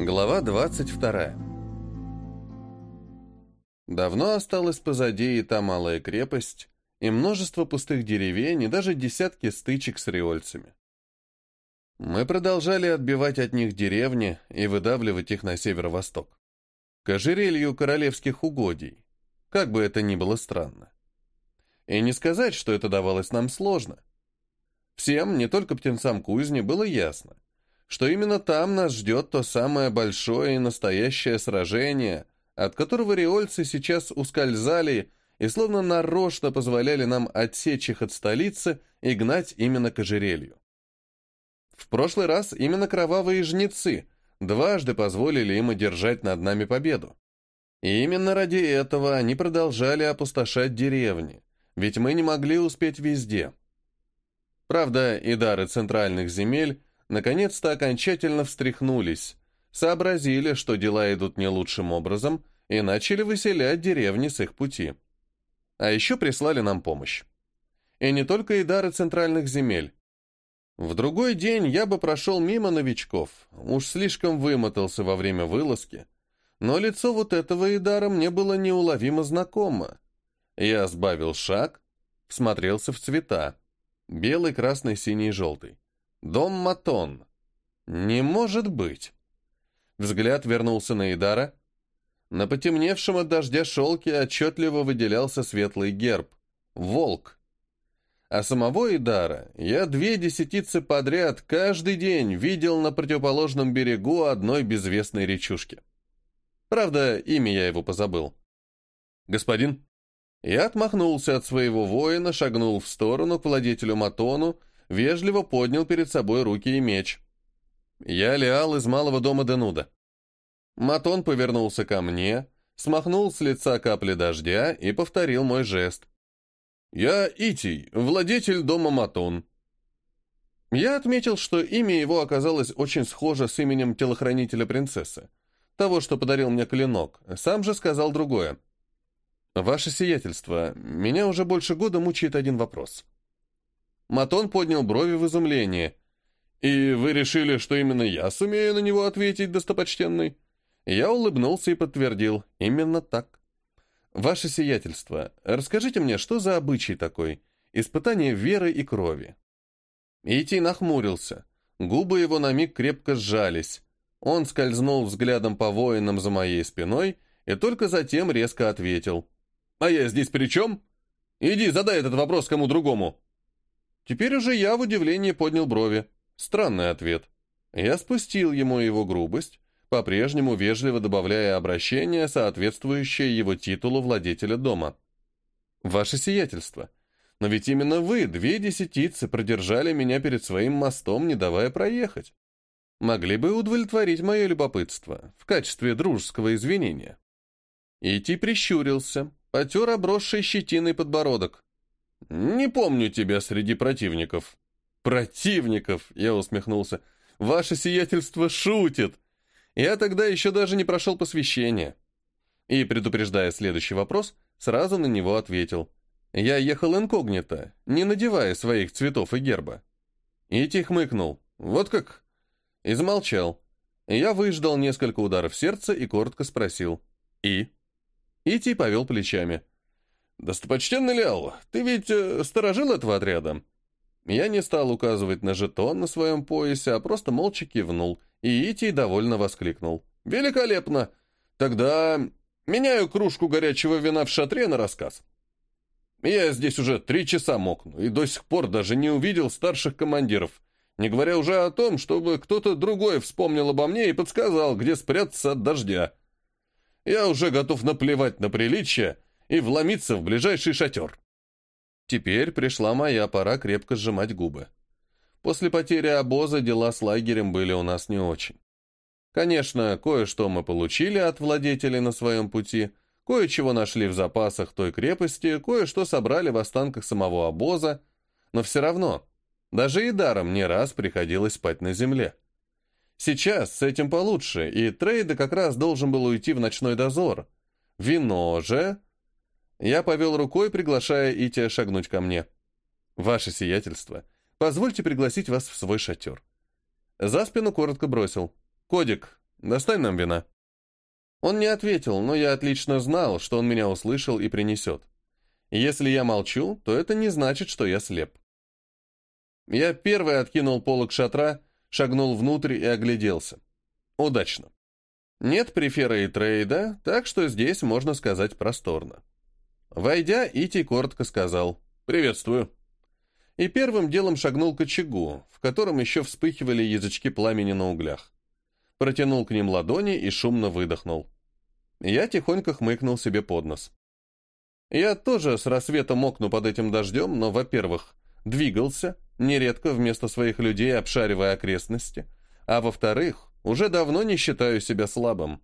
Глава 22. Давно осталась позади и та малая крепость, и множество пустых деревень, и даже десятки стычек с риольцами. Мы продолжали отбивать от них деревни и выдавливать их на северо-восток. К ожерелью королевских угодий, как бы это ни было странно. И не сказать, что это давалось нам сложно. Всем, не только птенцам кузни, было ясно, что именно там нас ждет то самое большое и настоящее сражение, от которого риольцы сейчас ускользали и словно нарочно позволяли нам отсечь их от столицы и гнать именно к ожерелью. В прошлый раз именно кровавые жнецы дважды позволили им одержать над нами победу. И именно ради этого они продолжали опустошать деревни, ведь мы не могли успеть везде. Правда, и дары центральных земель наконец-то окончательно встряхнулись, сообразили, что дела идут не лучшим образом, и начали выселять деревни с их пути. А еще прислали нам помощь. И не только и дары центральных земель. В другой день я бы прошел мимо новичков, уж слишком вымотался во время вылазки, но лицо вот этого Идара мне было неуловимо знакомо. Я сбавил шаг, всмотрелся в цвета. Белый, красный, синий, желтый. Дом Матон. Не может быть. Взгляд вернулся на Идара. На потемневшем от дождя шелке отчетливо выделялся светлый герб. Волк. А самого Идара я две десятицы подряд каждый день видел на противоположном берегу одной безвестной речушки. Правда, имя я его позабыл. «Господин?» Я отмахнулся от своего воина, шагнул в сторону к владетелю Матону вежливо поднял перед собой руки и меч. Я Леал из малого дома Денуда. Матон повернулся ко мне, смахнул с лица капли дождя и повторил мой жест. «Я Итий, владетель дома Матон». Я отметил, что имя его оказалось очень схоже с именем телохранителя принцессы, того, что подарил мне клинок, сам же сказал другое. «Ваше сиятельство, меня уже больше года мучает один вопрос». Матон поднял брови в изумлении. «И вы решили, что именно я сумею на него ответить, достопочтенный?» Я улыбнулся и подтвердил. «Именно так». «Ваше сиятельство, расскажите мне, что за обычай такой? Испытание веры и крови». Ити нахмурился. Губы его на миг крепко сжались. Он скользнул взглядом по воинам за моей спиной и только затем резко ответил. «А я здесь при чем? Иди, задай этот вопрос кому другому». Теперь уже я в удивлении поднял брови. Странный ответ. Я спустил ему его грубость, по-прежнему вежливо добавляя обращение, соответствующее его титулу владетеля дома. «Ваше сиятельство, но ведь именно вы, две десятицы, продержали меня перед своим мостом, не давая проехать. Могли бы удовлетворить мое любопытство в качестве дружеского извинения». Ити прищурился, потер обросший щетиной подбородок. «Не помню тебя среди противников». «Противников!» — я усмехнулся. «Ваше сиятельство шутит!» Я тогда еще даже не прошел посвящение. И, предупреждая следующий вопрос, сразу на него ответил. Я ехал инкогнито, не надевая своих цветов и герба. Ити хмыкнул. «Вот как?» И замолчал. Я выждал несколько ударов сердца и коротко спросил. «И?» Ити повел плечами. «Достопочтенный Лял, ты ведь э, сторожил этого отряда?» Я не стал указывать на жетон на своем поясе, а просто молча кивнул, и Итий довольно воскликнул. «Великолепно! Тогда меняю кружку горячего вина в шатре на рассказ. Я здесь уже три часа мокну, и до сих пор даже не увидел старших командиров, не говоря уже о том, чтобы кто-то другой вспомнил обо мне и подсказал, где спрятаться от дождя. Я уже готов наплевать на приличие, и вломиться в ближайший шатер. Теперь пришла моя пора крепко сжимать губы. После потери обоза дела с лагерем были у нас не очень. Конечно, кое-что мы получили от владетелей на своем пути, кое-чего нашли в запасах той крепости, кое-что собрали в останках самого обоза, но все равно, даже и даром не раз приходилось спать на земле. Сейчас с этим получше, и Трейда как раз должен был уйти в ночной дозор. Вино же я повел рукой, приглашая Ития шагнуть ко мне. «Ваше сиятельство, позвольте пригласить вас в свой шатер». За спину коротко бросил. «Кодик, достань нам вина». Он не ответил, но я отлично знал, что он меня услышал и принесет. Если я молчу, то это не значит, что я слеп. Я первый откинул полок шатра, шагнул внутрь и огляделся. Удачно. Нет префера и трейда, так что здесь можно сказать просторно. Войдя, Ити коротко сказал «Приветствую». И первым делом шагнул к очагу, в котором еще вспыхивали язычки пламени на углях. Протянул к ним ладони и шумно выдохнул. Я тихонько хмыкнул себе под нос. Я тоже с рассветом мокну под этим дождем, но, во-первых, двигался, нередко вместо своих людей обшаривая окрестности, а во-вторых, уже давно не считаю себя слабым.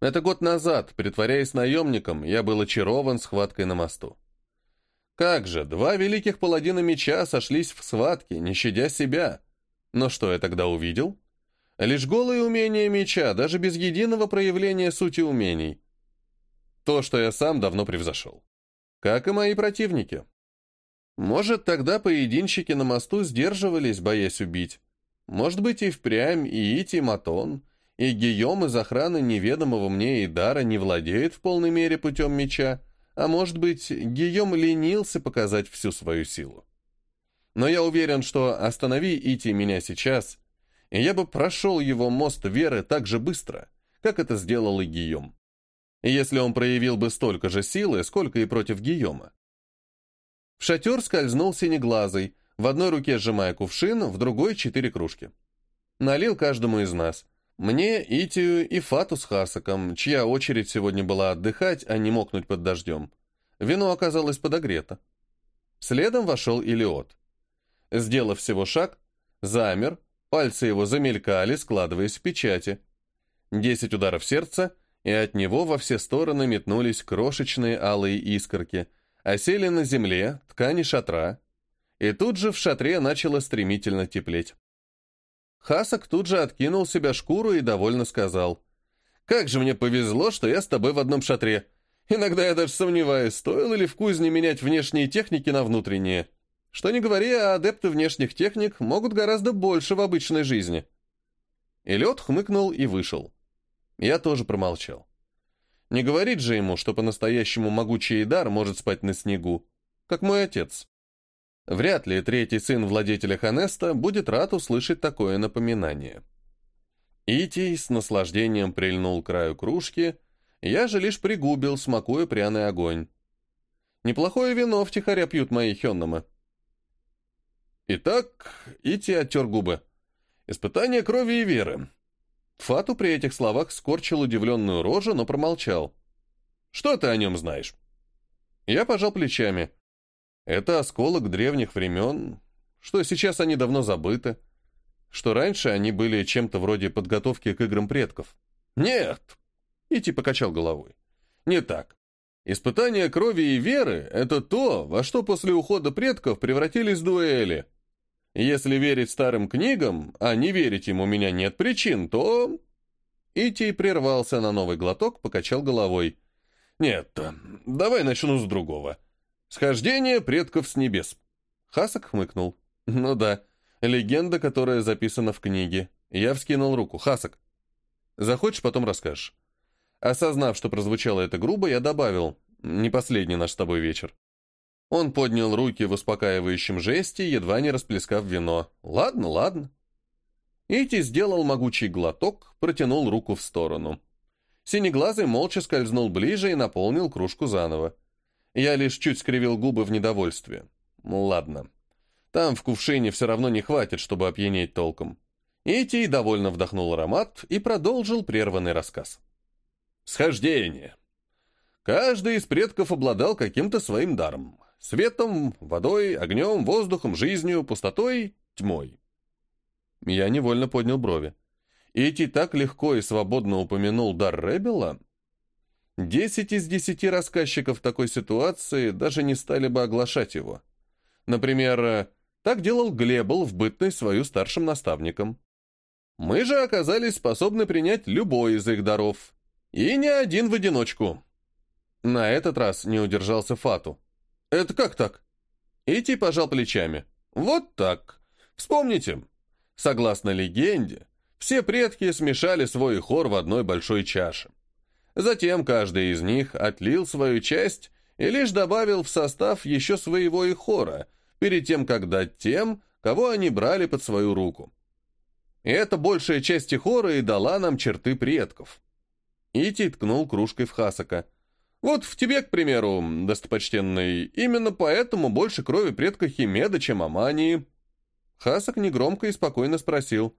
Это год назад, притворяясь наемником, я был очарован схваткой на мосту. Как же, два великих паладина меча сошлись в схватке, не щадя себя. Но что я тогда увидел? Лишь голые умения меча, даже без единого проявления сути умений. То, что я сам давно превзошел. Как и мои противники. Может, тогда поединщики на мосту сдерживались, боясь убить. Может быть, и впрямь и Ити Матон, и Гийом из охраны неведомого мне Идара не владеет в полной мере путем меча, а может быть, Гийом ленился показать всю свою силу. Но я уверен, что останови Ити меня сейчас, и я бы прошел его мост веры так же быстро, как это сделал и Гийом. Если он проявил бы столько же силы, сколько и против Гийома. В шатер скользнул синеглазый, в одной руке сжимая кувшин, в другой — четыре кружки. Налил каждому из нас. Мне, Итию и Фату с Хасаком, чья очередь сегодня была отдыхать, а не мокнуть под дождем. Вино оказалось подогрето. Следом вошел Илиот. Сделав всего шаг, замер, пальцы его замелькали, складываясь в печати. Десять ударов сердца, и от него во все стороны метнулись крошечные алые искорки — осели на земле, ткани шатра, и тут же в шатре начало стремительно теплеть. Хасак тут же откинул себя шкуру и довольно сказал, «Как же мне повезло, что я с тобой в одном шатре. Иногда я даже сомневаюсь, стоило ли в кузне менять внешние техники на внутренние. Что не говори, а адепты внешних техник могут гораздо больше в обычной жизни». И лед хмыкнул и вышел. Я тоже промолчал. Не говорит же ему, что по-настоящему могучий дар может спать на снегу, как мой отец. Вряд ли третий сын владетеля Ханеста будет рад услышать такое напоминание. Итий с наслаждением прильнул к краю кружки, я же лишь пригубил, смакуя пряный огонь. Неплохое вино втихаря пьют мои хенномы. Итак, Ити оттер губы. Испытание крови и веры. Фату при этих словах скорчил удивленную рожу, но промолчал. «Что ты о нем знаешь?» Я пожал плечами. Это осколок древних времен, что сейчас они давно забыты, что раньше они были чем-то вроде подготовки к играм предков. «Нет!» — Ити покачал головой. «Не так. Испытание крови и веры — это то, во что после ухода предков превратились дуэли. Если верить старым книгам, а не верить им у меня нет причин, то...» Итий прервался на новый глоток, покачал головой. «Нет, давай начну с другого. Схождение предков с небес». Хасак хмыкнул. «Ну да, легенда, которая записана в книге. Я вскинул руку. Хасак, захочешь, потом расскажешь». Осознав, что прозвучало это грубо, я добавил. «Не последний наш с тобой вечер». Он поднял руки в успокаивающем жесте, едва не расплескав вино. «Ладно, ладно». Ити сделал могучий глоток, протянул руку в сторону. Синеглазый молча скользнул ближе и наполнил кружку заново. Я лишь чуть скривил губы в недовольстве. «Ладно. Там в кувшине все равно не хватит, чтобы опьянеть толком». Ити довольно вдохнул аромат и продолжил прерванный рассказ. «Схождение. Каждый из предков обладал каким-то своим даром. Светом, водой, огнем, воздухом, жизнью, пустотой, тьмой. Я невольно поднял брови. Ити так легко и свободно упомянул дар Ребела. Десять из десяти рассказчиков такой ситуации даже не стали бы оглашать его. Например, так делал Глебл в бытность свою старшим наставником. Мы же оказались способны принять любой из их даров. И не один в одиночку. На этот раз не удержался Фату. «Это как так?» Ити пожал плечами. «Вот так. Вспомните. Согласно легенде, Все предки смешали свой хор в одной большой чаше. Затем каждый из них отлил свою часть и лишь добавил в состав еще своего и хора, перед тем, как дать тем, кого они брали под свою руку. И эта большая часть хора и дала нам черты предков. Ити ткнул кружкой в Хасака. Вот в тебе, к примеру, достопочтенный, именно поэтому больше крови предка Химеда, чем Амании. Хасак негромко и спокойно спросил.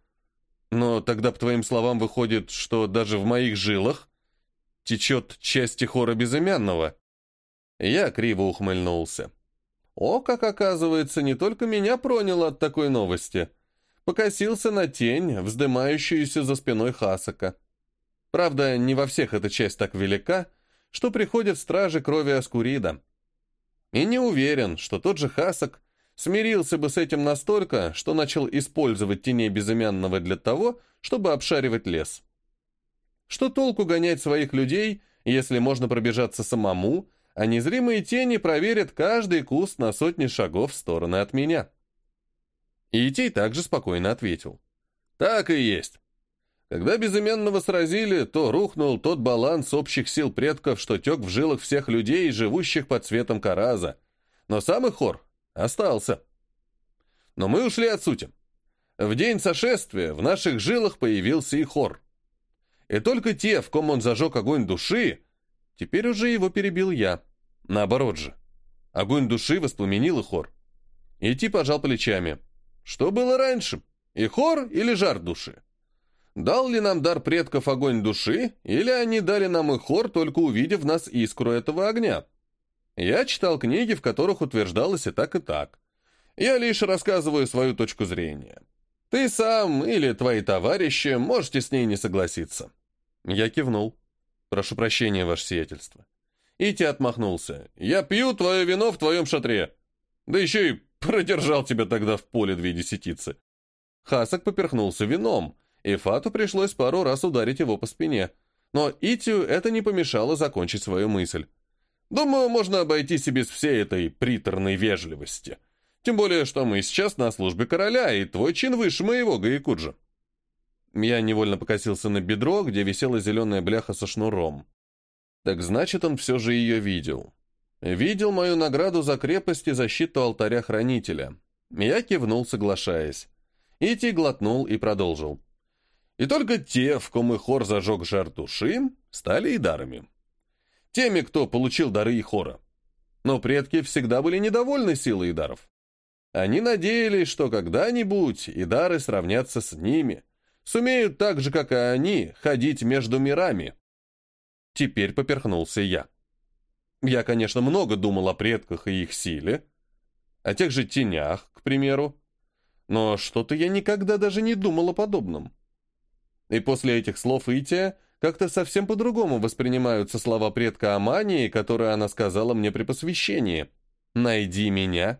Но тогда, по твоим словам, выходит, что даже в моих жилах течет часть хора безымянного. Я криво ухмыльнулся. О, как оказывается, не только меня проняло от такой новости. Покосился на тень, вздымающуюся за спиной Хасака. Правда, не во всех эта часть так велика, что приходят стражи крови Аскурида. И не уверен, что тот же Хасак смирился бы с этим настолько, что начал использовать теней безымянного для того, чтобы обшаривать лес. Что толку гонять своих людей, если можно пробежаться самому, а незримые тени проверят каждый куст на сотни шагов в стороны от меня. И Итей также спокойно ответил. Так и есть. Когда безыменного сразили, то рухнул тот баланс общих сил предков, что тек в жилах всех людей, живущих под цветом Караза. Но самый хор остался. Но мы ушли от сути. В день сошествия в наших жилах появился и хор. И только те, в ком он зажег огонь души, Теперь уже его перебил я. Наоборот же. Огонь души воспламенил и хор. Идти пожал плечами. Что было раньше? И хор или жар души? Дал ли нам дар предков огонь души, или они дали нам и хор, только увидев в нас искру этого огня? Я читал книги, в которых утверждалось и так, и так. Я лишь рассказываю свою точку зрения. Ты сам или твои товарищи можете с ней не согласиться. Я кивнул. «Прошу прощения, ваше сиятельство». Ити отмахнулся. «Я пью твое вино в твоем шатре. Да еще и продержал тебя тогда в поле две десятицы». Хасак поперхнулся вином, и Фату пришлось пару раз ударить его по спине. Но Итию это не помешало закончить свою мысль. «Думаю, можно обойтись и без всей этой приторной вежливости. Тем более, что мы сейчас на службе короля, и твой чин выше моего, Гаякуджа». Я невольно покосился на бедро, где висела зеленая бляха со шнуром. Так значит, он все же ее видел. Видел мою награду за крепость и защиту алтаря хранителя. Я кивнул, соглашаясь. Ити глотнул и продолжил. И только те, в ком и хор зажег жар души, стали и дарами. Теми, кто получил дары и хора. Но предки всегда были недовольны силой и даров. Они надеялись, что когда-нибудь и дары сравнятся с ними, сумеют так же, как и они, ходить между мирами. Теперь поперхнулся я. Я, конечно, много думал о предках и их силе, о тех же тенях, к примеру, но что-то я никогда даже не думал о подобном. И после этих слов Ития как-то совсем по-другому воспринимаются слова предка Амании, которые она сказала мне при посвящении. «Найди меня».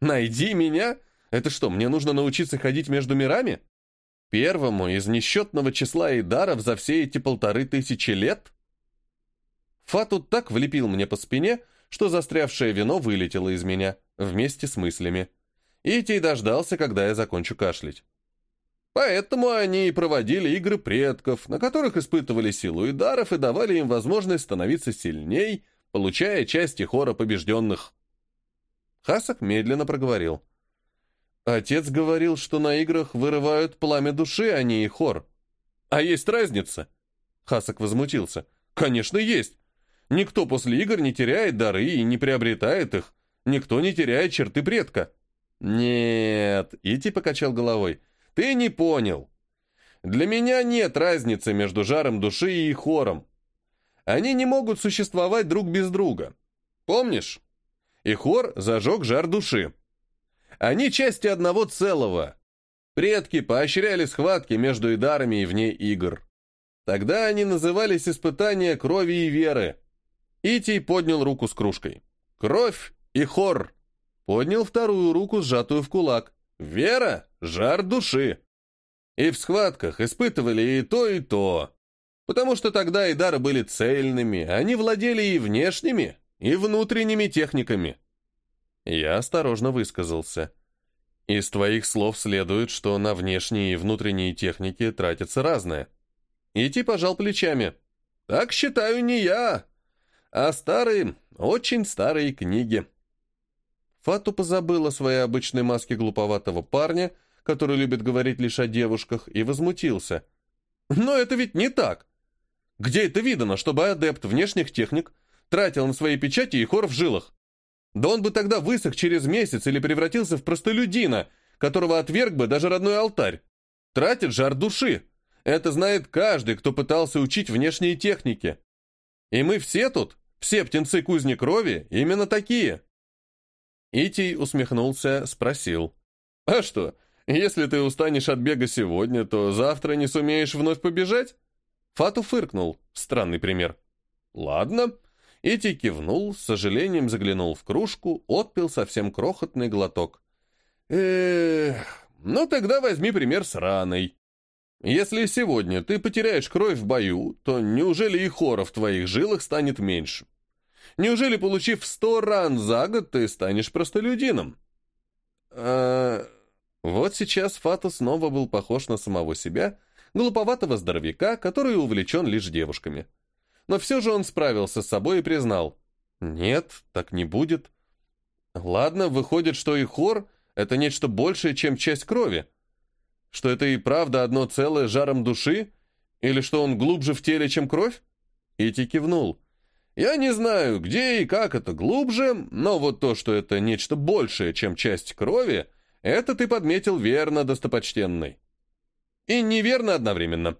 «Найди меня? Это что, мне нужно научиться ходить между мирами?» Первому из несчетного числа идаров за все эти полторы тысячи лет? Фату так влепил мне по спине, что застрявшее вино вылетело из меня, вместе с мыслями. Итий дождался, когда я закончу кашлять. Поэтому они и проводили игры предков, на которых испытывали силу идаров и давали им возможность становиться сильней, получая части хора побежденных. Хасак медленно проговорил. Отец говорил, что на играх вырывают пламя души, а не и хор. А есть разница? Хасак возмутился. Конечно, есть. Никто после игр не теряет дары и не приобретает их. Никто не теряет черты предка. Нет, Ити покачал головой. Ты не понял. Для меня нет разницы между жаром души и хором. Они не могут существовать друг без друга. Помнишь? И хор зажег жар души. Они части одного целого. Предки поощряли схватки между идарами и вне игр. Тогда они назывались испытания крови и веры. Итий поднял руку с кружкой. Кровь и хор. Поднял вторую руку, сжатую в кулак. Вера — жар души. И в схватках испытывали и то, и то. Потому что тогда идары были цельными, они владели и внешними, и внутренними техниками. Я осторожно высказался. Из твоих слов следует, что на внешние и внутренние техники тратится разное. Ити пожал плечами. Так считаю не я, а старые, очень старые книги. Фату позабыла своей обычной маске глуповатого парня, который любит говорить лишь о девушках, и возмутился. Но это ведь не так. Где это видано, чтобы адепт внешних техник тратил на свои печати и хор в жилах? Да он бы тогда высох через месяц или превратился в простолюдина, которого отверг бы даже родной алтарь. Тратит жар души. Это знает каждый, кто пытался учить внешние техники. И мы все тут, все птенцы кузни крови, именно такие. Итий усмехнулся, спросил. «А что, если ты устанешь от бега сегодня, то завтра не сумеешь вновь побежать?» Фату фыркнул. Странный пример. «Ладно». Ити кивнул, с сожалением заглянул в кружку, отпил совсем крохотный глоток. «Эх, ну тогда возьми пример с раной. Если сегодня ты потеряешь кровь в бою, то неужели и хора в твоих жилах станет меньше? Неужели, получив сто ран за год, ты станешь простолюдином?» а... Вот сейчас Фату снова был похож на самого себя — глуповатого здоровяка, который увлечен лишь девушками. Но все же он справился с собой и признал. Нет, так не будет. Ладно, выходит, что и хор — это нечто большее, чем часть крови. Что это и правда одно целое жаром души? Или что он глубже в теле, чем кровь? Ити кивнул. Я не знаю, где и как это глубже, но вот то, что это нечто большее, чем часть крови, это ты подметил верно, достопочтенный и неверно одновременно.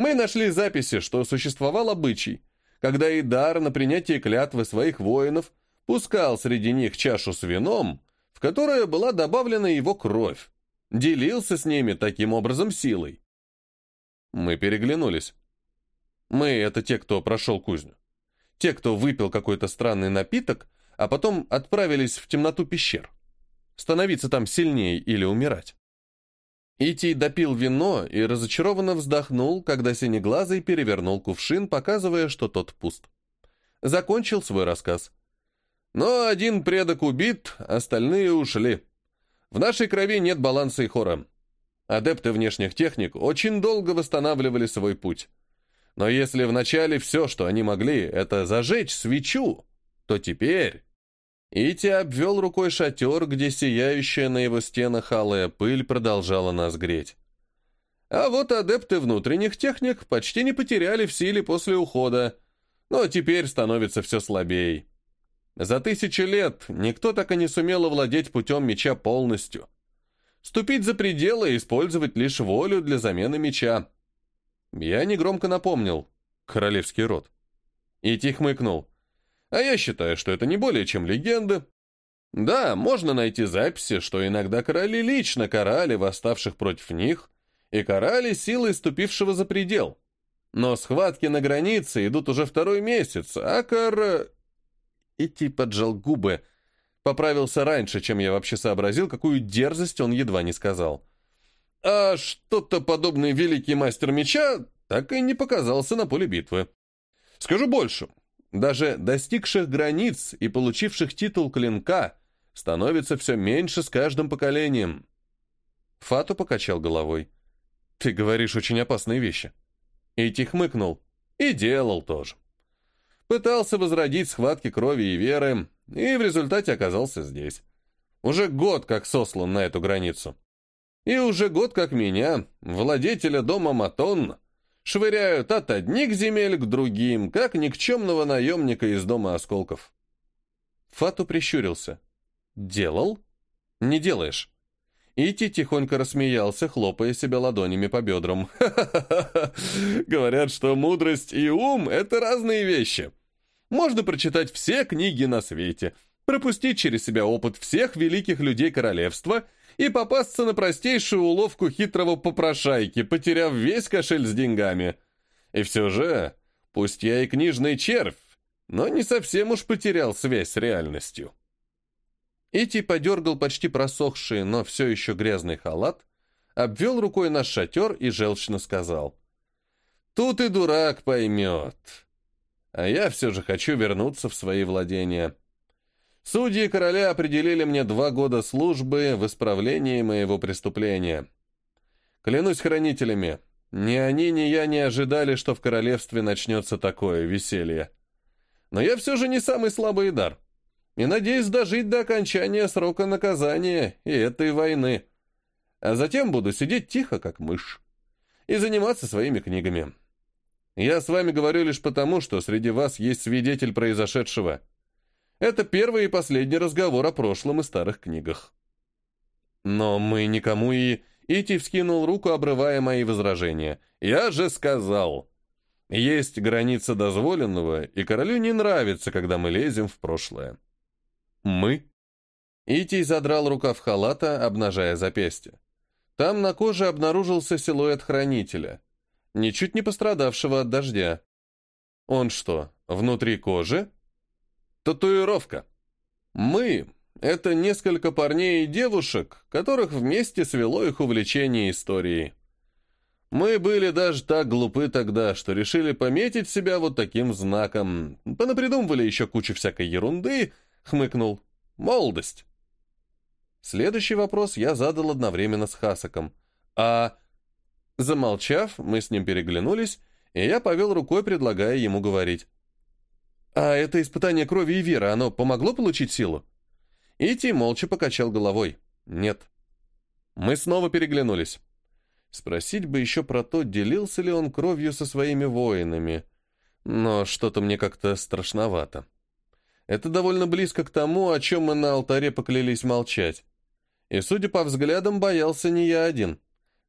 Мы нашли записи, что существовал обычай, когда Идар на принятие клятвы своих воинов пускал среди них чашу с вином, в которое была добавлена его кровь, делился с ними таким образом силой. Мы переглянулись. Мы — это те, кто прошел кузню. Те, кто выпил какой-то странный напиток, а потом отправились в темноту пещер. Становиться там сильнее или умирать. Ити допил вино и разочарованно вздохнул, когда синеглазый перевернул кувшин, показывая, что тот пуст. Закончил свой рассказ. Но один предок убит, остальные ушли. В нашей крови нет баланса и хора. Адепты внешних техник очень долго восстанавливали свой путь. Но если вначале все, что они могли, это зажечь свечу, то теперь Ити обвел рукой шатер, где сияющая на его стенах алая пыль продолжала нас греть. А вот адепты внутренних техник почти не потеряли в силе после ухода, но теперь становится все слабее. За тысячи лет никто так и не сумел овладеть путем меча полностью. Ступить за пределы и использовать лишь волю для замены меча. Я негромко напомнил. Королевский род. Ити хмыкнул. А я считаю, что это не более чем легенда. Да, можно найти записи, что иногда короли лично карали восставших против них и карали силой ступившего за предел. Но схватки на границе идут уже второй месяц, а кор... Идти поджал губы. Поправился раньше, чем я вообще сообразил, какую дерзость он едва не сказал. А что-то подобный великий мастер меча так и не показался на поле битвы. Скажу больше, даже достигших границ и получивших титул клинка становится все меньше с каждым поколением. Фату покачал головой. «Ты говоришь очень опасные вещи». Ити хмыкнул. И делал тоже. Пытался возродить схватки крови и веры, и в результате оказался здесь. Уже год как сослан на эту границу. И уже год как меня, владетеля дома Матон, швыряют от одних земель к другим, как никчемного наемника из дома осколков. Фату прищурился. «Делал? Не делаешь». Ити тихонько рассмеялся, хлопая себя ладонями по бедрам. «Ха-ха-ха! Говорят, что мудрость и ум — это разные вещи. Можно прочитать все книги на свете, пропустить через себя опыт всех великих людей королевства — и попасться на простейшую уловку хитрого попрошайки, потеряв весь кошель с деньгами. И все же, пусть я и книжный червь, но не совсем уж потерял связь с реальностью. Ити подергал почти просохший, но все еще грязный халат, обвел рукой наш шатер и желчно сказал. «Тут и дурак поймет. А я все же хочу вернуться в свои владения. Судьи короля определили мне два года службы в исправлении моего преступления. Клянусь хранителями, ни они, ни я не ожидали, что в королевстве начнется такое веселье. Но я все же не самый слабый дар. И надеюсь дожить до окончания срока наказания и этой войны. А затем буду сидеть тихо, как мышь, и заниматься своими книгами. Я с вами говорю лишь потому, что среди вас есть свидетель произошедшего. Это первый и последний разговор о прошлом и старых книгах. Но мы никому и... Ити вскинул руку, обрывая мои возражения. «Я же сказал! Есть граница дозволенного, и королю не нравится, когда мы лезем в прошлое». «Мы?» Итий задрал рукав халата, обнажая запястье. Там на коже обнаружился силуэт хранителя, ничуть не пострадавшего от дождя. Он что, внутри кожи? Татуировка. Мы это несколько парней и девушек, которых вместе свело их увлечение историей. Мы были даже так глупы тогда, что решили пометить себя вот таким знаком. Понапридумывали еще кучу всякой ерунды, хмыкнул. Молодость. Следующий вопрос я задал одновременно с Хасаком. А... Замолчав, мы с ним переглянулись, и я повел рукой, предлагая ему говорить. «А это испытание крови и веры, оно помогло получить силу?» Ити молча покачал головой. «Нет». Мы снова переглянулись. Спросить бы еще про то, делился ли он кровью со своими воинами. Но что-то мне как-то страшновато. Это довольно близко к тому, о чем мы на алтаре поклялись молчать. И, судя по взглядам, боялся не я один.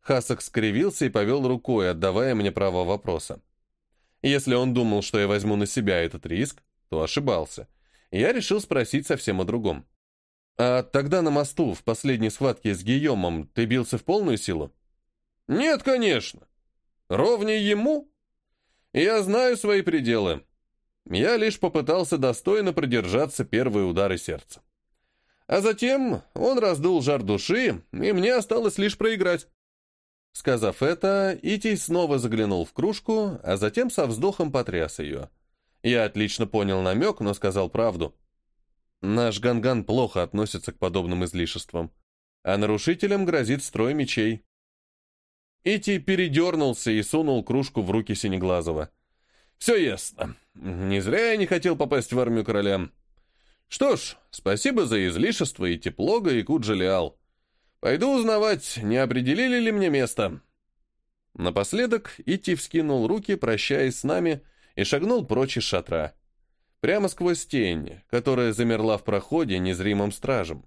Хасак скривился и повел рукой, отдавая мне право вопроса. Если он думал, что я возьму на себя этот риск, то ошибался. Я решил спросить совсем о другом. «А тогда на мосту, в последней схватке с Гийомом, ты бился в полную силу?» «Нет, конечно. Ровнее ему. Я знаю свои пределы. Я лишь попытался достойно продержаться первые удары сердца. А затем он раздул жар души, и мне осталось лишь проиграть». Сказав это, Итий снова заглянул в кружку, а затем со вздохом потряс ее. Я отлично понял намек, но сказал правду. Наш Ганган плохо относится к подобным излишествам, а нарушителям грозит строй мечей. Ити передернулся и сунул кружку в руки Синеглазого. «Все ясно. Не зря я не хотел попасть в армию короля. Что ж, спасибо за излишество и тепло, Гаякут Джалиал. Пойду узнавать, не определили ли мне место». Напоследок Ити вскинул руки, прощаясь с нами, и шагнул прочь из шатра прямо сквозь тень, которая замерла в проходе незримым стражем.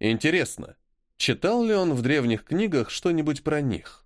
Интересно, читал ли он в древних книгах что-нибудь про них?